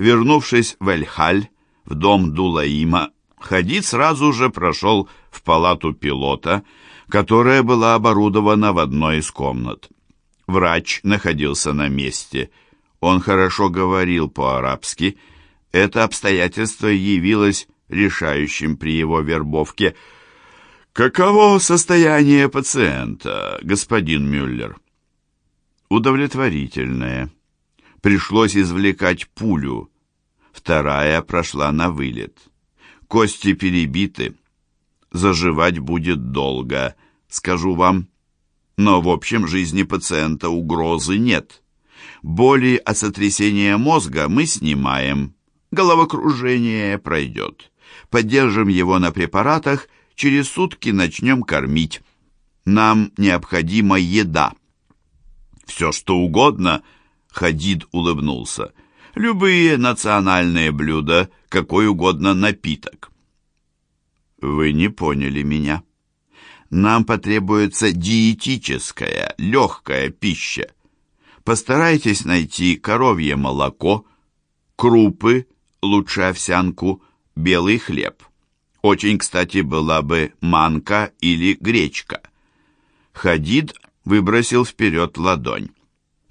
Вернувшись в Эльхаль, в дом Дулаима, Хадид сразу же прошел в палату пилота, которая была оборудована в одной из комнат. Врач находился на месте. Он хорошо говорил по-арабски. Это обстоятельство явилось решающим при его вербовке. «Каково состояние пациента, господин Мюллер?» «Удовлетворительное. Пришлось извлекать пулю. Вторая прошла на вылет. Кости перебиты. Заживать будет долго, скажу вам. Но в общем жизни пациента угрозы нет. Боли от сотрясения мозга мы снимаем. Головокружение пройдет. Поддержим его на препаратах, через сутки начнем кормить. Нам необходима еда. Все, что угодно, Хадид улыбнулся. Любые национальные блюда, какой угодно напиток. Вы не поняли меня. Нам потребуется диетическая, легкая пища. Постарайтесь найти коровье молоко, крупы, лучше овсянку, белый хлеб. Очень, кстати, была бы манка или гречка. Хадид выбросил вперед ладонь.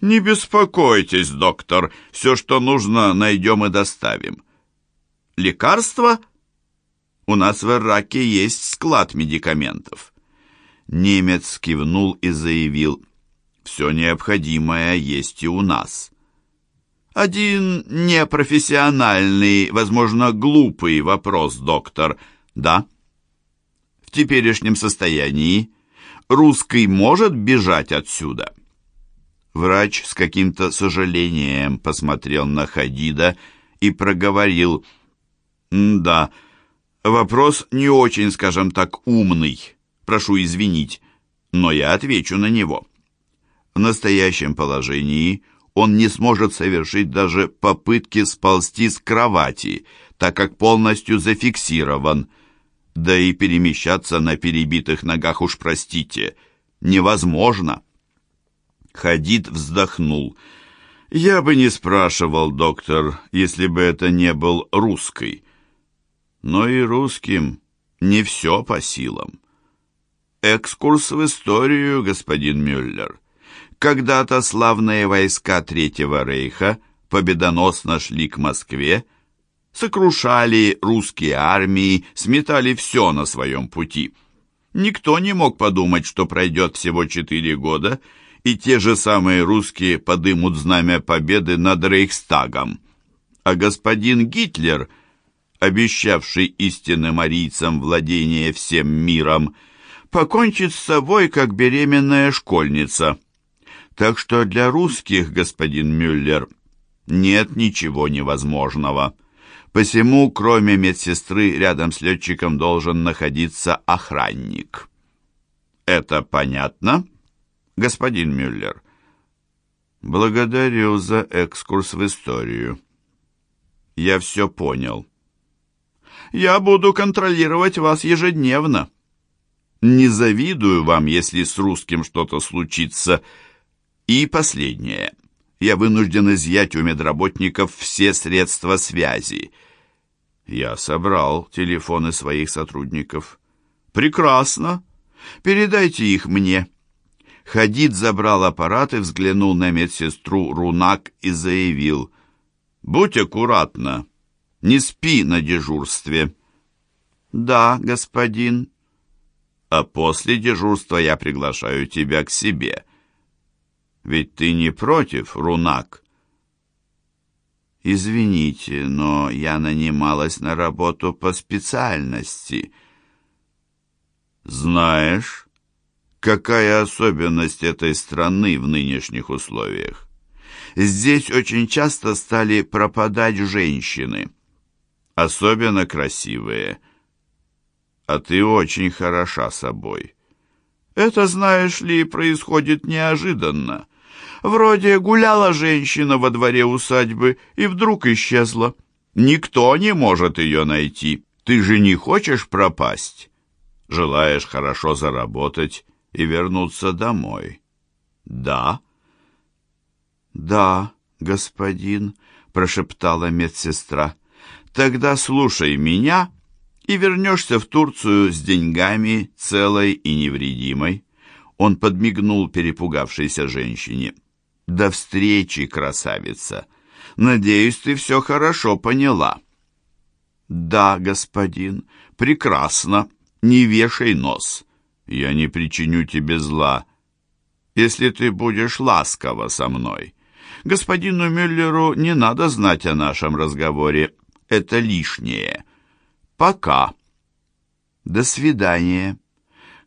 «Не беспокойтесь, доктор, все, что нужно, найдем и доставим». «Лекарства?» «У нас в Ираке есть склад медикаментов». Немец кивнул и заявил, «Все необходимое есть и у нас». «Один непрофессиональный, возможно, глупый вопрос, доктор. Да?» «В теперешнем состоянии русский может бежать отсюда?» Врач с каким-то сожалением посмотрел на Хадида и проговорил «Да, вопрос не очень, скажем так, умный. Прошу извинить, но я отвечу на него. В настоящем положении он не сможет совершить даже попытки сползти с кровати, так как полностью зафиксирован. Да и перемещаться на перебитых ногах уж, простите, невозможно». Хадид вздохнул. «Я бы не спрашивал, доктор, если бы это не был русский. Но и русским не все по силам. Экскурс в историю, господин Мюллер. Когда-то славные войска Третьего Рейха победоносно шли к Москве, сокрушали русские армии, сметали все на своем пути. Никто не мог подумать, что пройдет всего четыре года, и те же самые русские подымут знамя победы над Рейхстагом. А господин Гитлер, обещавший истинным арийцам владение всем миром, покончит с собой, как беременная школьница. Так что для русских, господин Мюллер, нет ничего невозможного. Посему, кроме медсестры, рядом с летчиком должен находиться охранник. Это понятно?» Господин Мюллер. Благодарю за экскурс в историю. Я все понял. Я буду контролировать вас ежедневно. Не завидую вам, если с русским что-то случится. И последнее. Я вынужден изъять у медработников все средства связи. Я собрал телефоны своих сотрудников. Прекрасно. Передайте их мне. Хадид забрал аппарат и взглянул на медсестру Рунак и заявил, «Будь аккуратна, не спи на дежурстве». «Да, господин». «А после дежурства я приглашаю тебя к себе». «Ведь ты не против, Рунак?» «Извините, но я нанималась на работу по специальности». «Знаешь...» Какая особенность этой страны в нынешних условиях? Здесь очень часто стали пропадать женщины, особенно красивые. А ты очень хороша собой. Это, знаешь ли, происходит неожиданно. Вроде гуляла женщина во дворе усадьбы и вдруг исчезла. Никто не может ее найти. Ты же не хочешь пропасть? Желаешь хорошо заработать и вернуться домой. Да? Да, господин, прошептала медсестра. «Тогда слушай меня и вернешься в Турцию с деньгами, целой и невредимой». Он подмигнул перепугавшейся женщине. «До встречи, красавица! Надеюсь, ты все хорошо поняла». «Да, господин, прекрасно. Не вешай нос. Я не причиню тебе зла, если ты будешь ласково со мной. Господину Мюллеру не надо знать о нашем разговоре. Это лишнее. Пока. До свидания».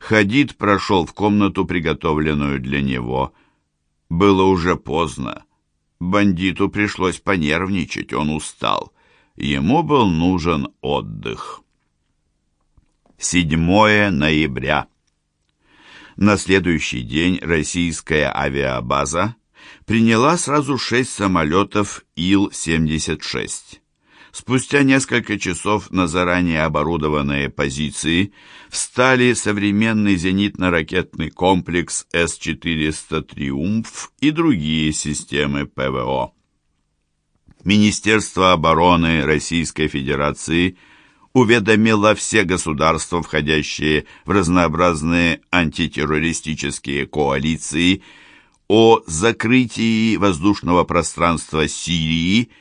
Хадид прошел в комнату, приготовленную для него. Было уже поздно. Бандиту пришлось понервничать, он устал. Ему был нужен отдых. 7 ноября. На следующий день российская авиабаза приняла сразу шесть самолетов Ил-76. Спустя несколько часов на заранее оборудованные позиции встали современный зенитно-ракетный комплекс С-400 «Триумф» и другие системы ПВО. Министерство обороны Российской Федерации уведомило все государства, входящие в разнообразные антитеррористические коалиции, о закрытии воздушного пространства Сирии –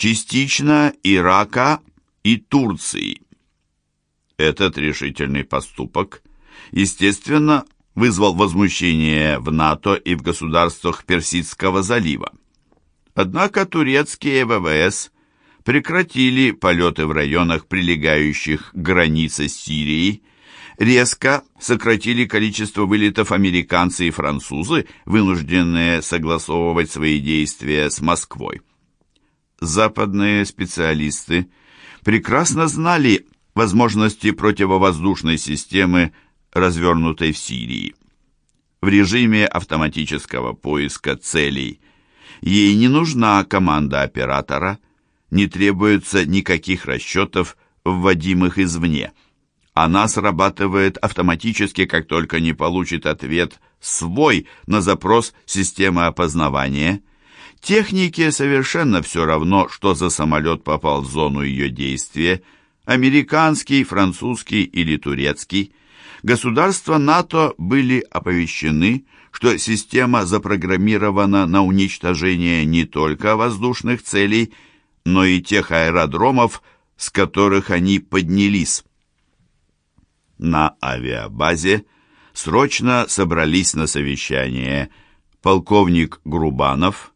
частично Ирака и Турции. Этот решительный поступок, естественно, вызвал возмущение в НАТО и в государствах Персидского залива. Однако турецкие ВВС прекратили полеты в районах, прилегающих к границе с Сирией, резко сократили количество вылетов американцы и французы, вынужденные согласовывать свои действия с Москвой. Западные специалисты прекрасно знали возможности противовоздушной системы, развернутой в Сирии. В режиме автоматического поиска целей. Ей не нужна команда оператора, не требуется никаких расчетов, вводимых извне. Она срабатывает автоматически, как только не получит ответ свой на запрос системы опознавания – Технике совершенно все равно, что за самолет попал в зону ее действия, американский, французский или турецкий. Государства НАТО были оповещены, что система запрограммирована на уничтожение не только воздушных целей, но и тех аэродромов, с которых они поднялись. На авиабазе срочно собрались на совещание полковник Грубанов,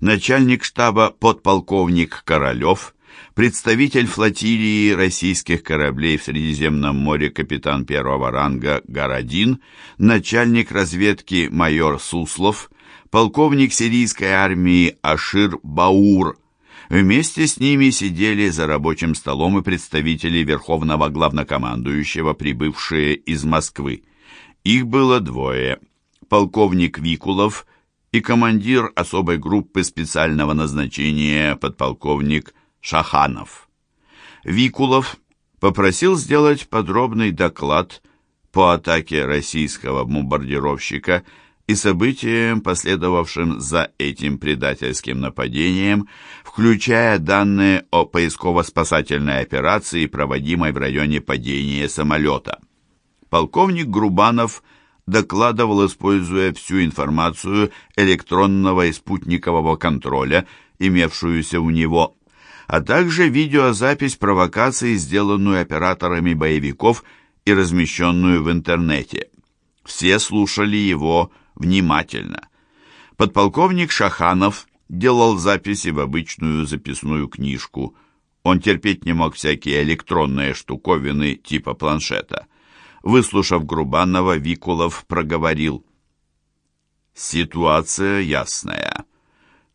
начальник штаба подполковник Королев, представитель флотилии российских кораблей в Средиземном море капитан первого ранга Городин, начальник разведки майор Суслов, полковник сирийской армии Ашир Баур. Вместе с ними сидели за рабочим столом и представители Верховного Главнокомандующего, прибывшие из Москвы. Их было двое. Полковник Викулов и командир особой группы специального назначения подполковник Шаханов. Викулов попросил сделать подробный доклад по атаке российского бомбардировщика и событиям, последовавшим за этим предательским нападением, включая данные о поисково-спасательной операции, проводимой в районе падения самолета. Полковник Грубанов – докладывал, используя всю информацию электронного и спутникового контроля, имевшуюся у него, а также видеозапись провокации, сделанную операторами боевиков и размещенную в интернете. Все слушали его внимательно. Подполковник Шаханов делал записи в обычную записную книжку. Он терпеть не мог всякие электронные штуковины типа планшета. Выслушав Грубанова, Викулов проговорил. Ситуация ясная.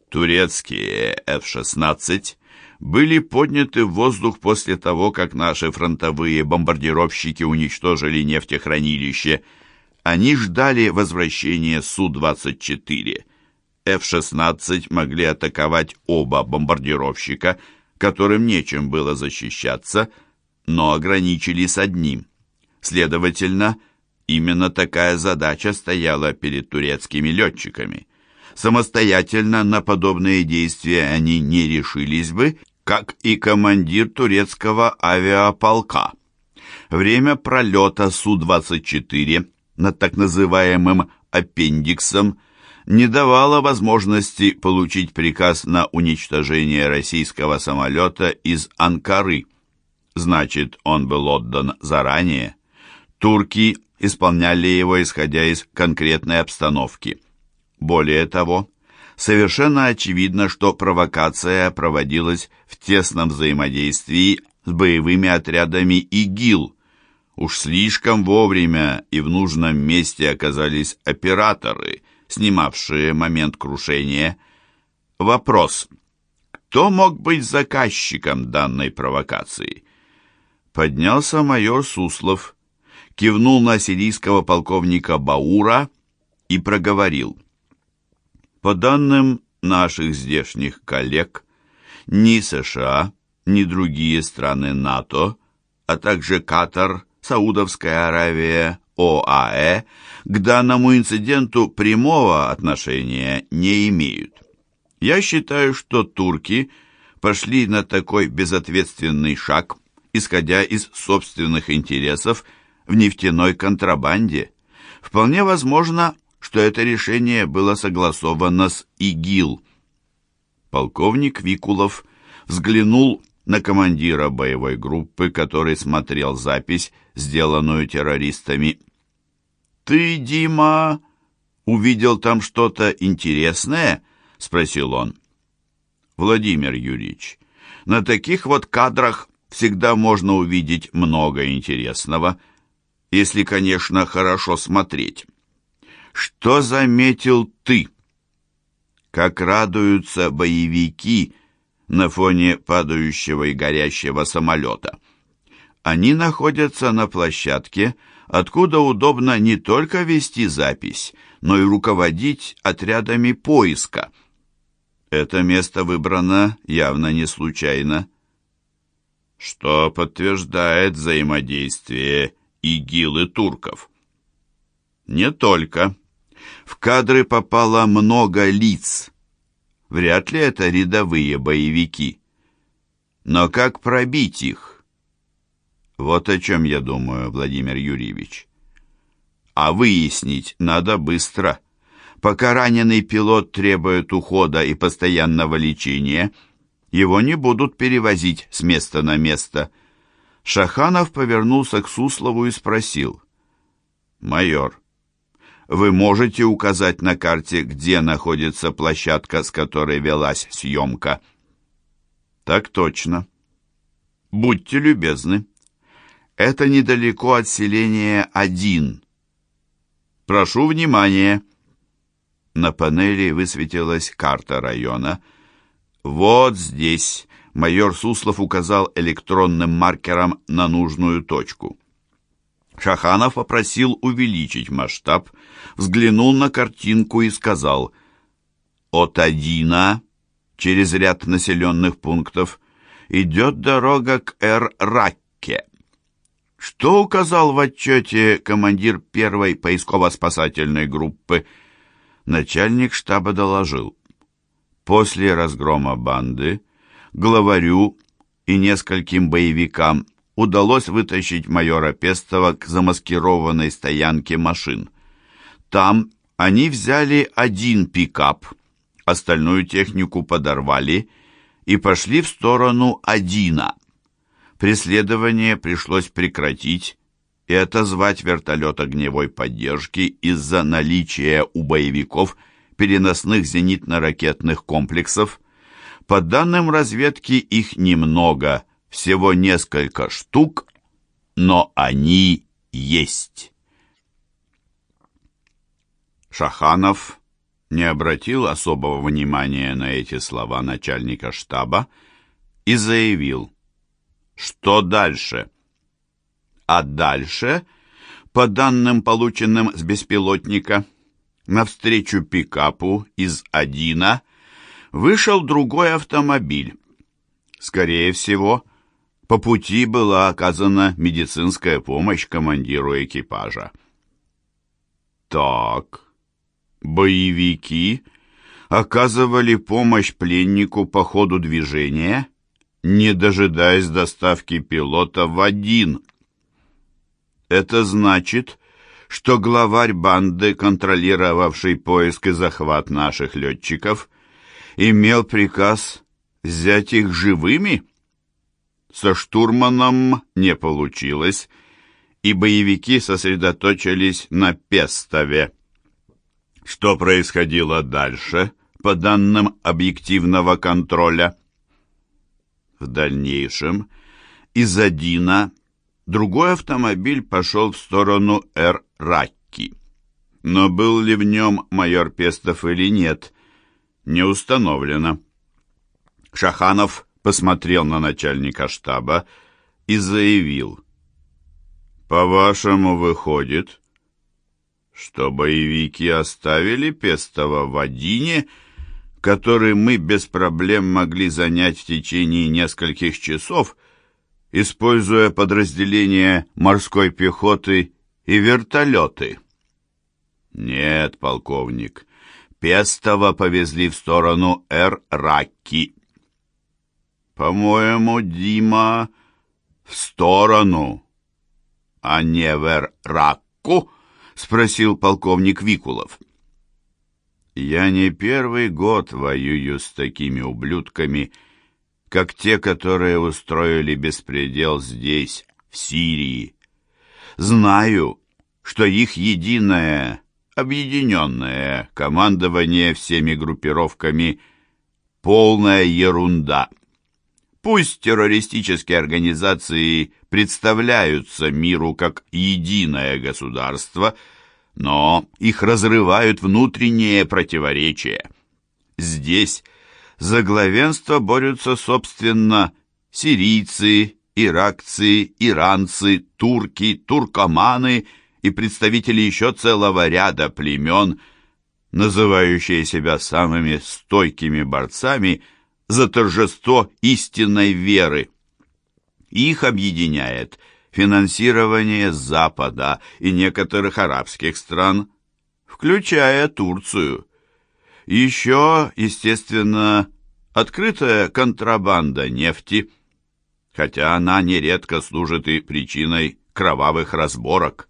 Турецкие F-16 были подняты в воздух после того, как наши фронтовые бомбардировщики уничтожили нефтехранилище. Они ждали возвращения Су-24. F-16 могли атаковать оба бомбардировщика, которым нечем было защищаться, но ограничились одним. Следовательно, именно такая задача стояла перед турецкими летчиками. Самостоятельно на подобные действия они не решились бы, как и командир турецкого авиаполка. Время пролета Су-24 над так называемым «аппендиксом» не давало возможности получить приказ на уничтожение российского самолета из Анкары. Значит, он был отдан заранее. Турки исполняли его, исходя из конкретной обстановки. Более того, совершенно очевидно, что провокация проводилась в тесном взаимодействии с боевыми отрядами ИГИЛ. Уж слишком вовремя и в нужном месте оказались операторы, снимавшие момент крушения. Вопрос. Кто мог быть заказчиком данной провокации? Поднялся майор Суслов, кивнул на сирийского полковника Баура и проговорил. По данным наших здешних коллег, ни США, ни другие страны НАТО, а также Катар, Саудовская Аравия, ОАЭ к данному инциденту прямого отношения не имеют. Я считаю, что турки пошли на такой безответственный шаг, исходя из собственных интересов в нефтяной контрабанде. Вполне возможно, что это решение было согласовано с ИГИЛ. Полковник Викулов взглянул на командира боевой группы, который смотрел запись, сделанную террористами, «Ты, Дима, увидел там что-то интересное?» — спросил он. «Владимир Юрьевич, на таких вот кадрах всегда можно увидеть много интересного, если, конечно, хорошо смотреть. Что заметил ты? Как радуются боевики на фоне падающего и горящего самолета. Они находятся на площадке, откуда удобно не только вести запись, но и руководить отрядами поиска. Это место выбрано явно не случайно. Что подтверждает взаимодействие ИГИЛ и турков. Не только. В кадры попало много лиц. Вряд ли это рядовые боевики. Но как пробить их? Вот о чем я думаю, Владимир Юрьевич. А выяснить надо быстро. Пока раненый пилот требует ухода и постоянного лечения, его не будут перевозить с места на место. Шаханов повернулся к Суслову и спросил. «Майор, вы можете указать на карте, где находится площадка, с которой велась съемка?» «Так точно. Будьте любезны». Это недалеко от селения Один. Прошу внимания. На панели высветилась карта района. Вот здесь майор Суслов указал электронным маркером на нужную точку. Шаханов попросил увеличить масштаб, взглянул на картинку и сказал «От Адина через ряд населенных пунктов идет дорога к Эр-Ракке. Что указал в отчете командир первой поисково-спасательной группы? Начальник штаба доложил. После разгрома банды главарю и нескольким боевикам удалось вытащить майора Пестова к замаскированной стоянке машин. Там они взяли один пикап, остальную технику подорвали и пошли в сторону Адина. Преследование пришлось прекратить и отозвать вертолет огневой поддержки из-за наличия у боевиков переносных зенитно-ракетных комплексов. По данным разведки, их немного, всего несколько штук, но они есть. Шаханов не обратил особого внимания на эти слова начальника штаба и заявил – что дальше? А дальше, по данным, полученным с беспилотника, навстречу пикапу из Адина вышел другой автомобиль. Скорее всего, по пути была оказана медицинская помощь командиру экипажа. Так, боевики оказывали помощь пленнику по ходу движения, не дожидаясь доставки пилота в один. Это значит, что главарь банды, контролировавший поиск и захват наших летчиков, имел приказ взять их живыми? Со штурманом не получилось, и боевики сосредоточились на Пестове. Что происходило дальше, по данным объективного контроля? В дальнейшем из Адина другой автомобиль пошел в сторону Эр-Ракки. Но был ли в нем майор Пестов или нет, не установлено. Шаханов посмотрел на начальника штаба и заявил. «По-вашему, выходит, что боевики оставили Пестова в Адине, который мы без проблем могли занять в течение нескольких часов, используя подразделения морской пехоты и вертолеты?» «Нет, полковник, Пестова повезли в сторону Эр-Ракки». «По-моему, Дима, в сторону, а не в Эр-Ракку?» — спросил полковник Викулов. «Я не первый год воюю с такими ублюдками, как те, которые устроили беспредел здесь, в Сирии. Знаю, что их единое, объединенное командование всеми группировками — полная ерунда». Пусть террористические организации представляются миру как единое государство, но их разрывают внутренние противоречия. Здесь за главенство борются, собственно, сирийцы, иракцы, иранцы, турки, туркоманы и представители еще целого ряда племен, называющие себя самыми стойкими борцами – за торжество истинной веры. Их объединяет финансирование Запада и некоторых арабских стран, включая Турцию. Еще, естественно, открытая контрабанда нефти, хотя она нередко служит и причиной кровавых разборок.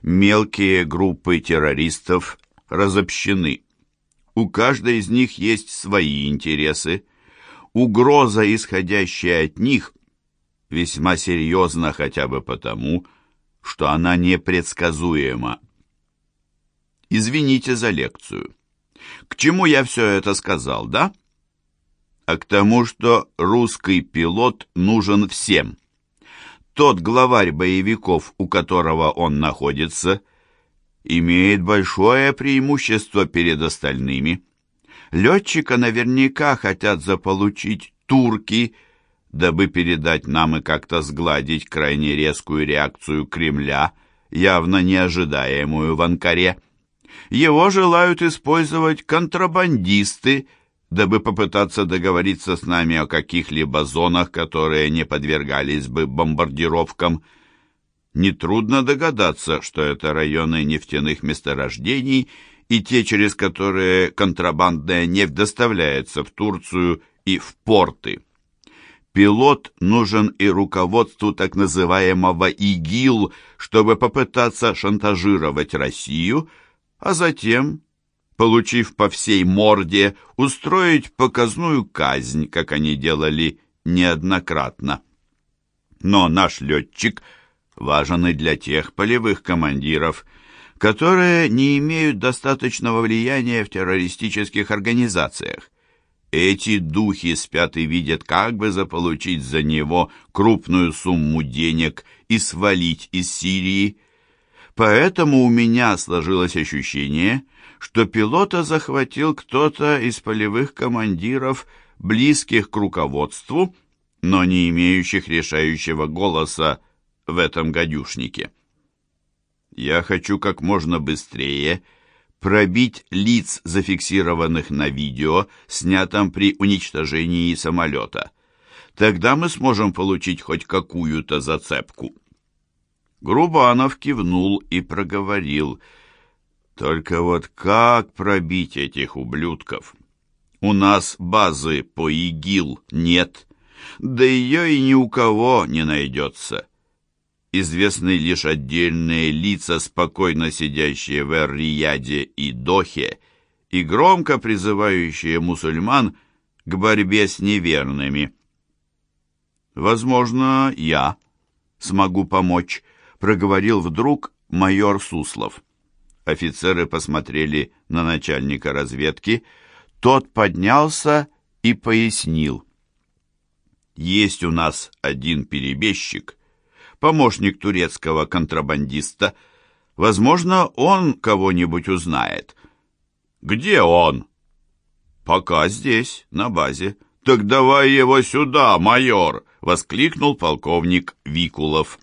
Мелкие группы террористов разобщены. У каждой из них есть свои интересы – угроза, исходящая от них, весьма серьезна хотя бы потому, что она непредсказуема. Извините за лекцию. К чему я все это сказал, да? А к тому, что русский пилот нужен всем. Тот главарь боевиков, у которого он находится, имеет большое преимущество перед остальными – Летчика наверняка хотят заполучить турки, дабы передать нам и как-то сгладить крайне резкую реакцию Кремля, явно неожидаемую в Анкаре. Его желают использовать контрабандисты, дабы попытаться договориться с нами о каких-либо зонах, которые не подвергались бы бомбардировкам. Нетрудно догадаться, что это районы нефтяных месторождений и те, через которые контрабандная нефть доставляется в Турцию и в порты. Пилот нужен и руководству так называемого ИГИЛ, чтобы попытаться шантажировать Россию, а затем, получив по всей морде, устроить показную казнь, как они делали неоднократно. Но наш летчик важен и для тех полевых командиров – которые не имеют достаточного влияния в террористических организациях. Эти духи спят и видят, как бы заполучить за него крупную сумму денег и свалить из Сирии. Поэтому у меня сложилось ощущение, что пилота захватил кто-то из полевых командиров, близких к руководству, но не имеющих решающего голоса в этом гадюшнике. Я хочу как можно быстрее пробить лиц, зафиксированных на видео, снятом при уничтожении самолета. Тогда мы сможем получить хоть какую-то зацепку. Грубанов кивнул и проговорил. Только вот как пробить этих ублюдков? У нас базы по ИГИЛ нет, да ее и ни у кого не найдется. Известны лишь отдельные лица, спокойно сидящие в Эр-Рияде и Дохе, и громко призывающие мусульман к борьбе с неверными. «Возможно, я смогу помочь», — проговорил вдруг майор Суслов. Офицеры посмотрели на начальника разведки. Тот поднялся и пояснил. «Есть у нас один перебежчик, помощник турецкого контрабандиста. Возможно, он кого-нибудь узнает». «Где он?» «Пока здесь, на базе». «Так давай его сюда, майор!» — воскликнул полковник Викулов.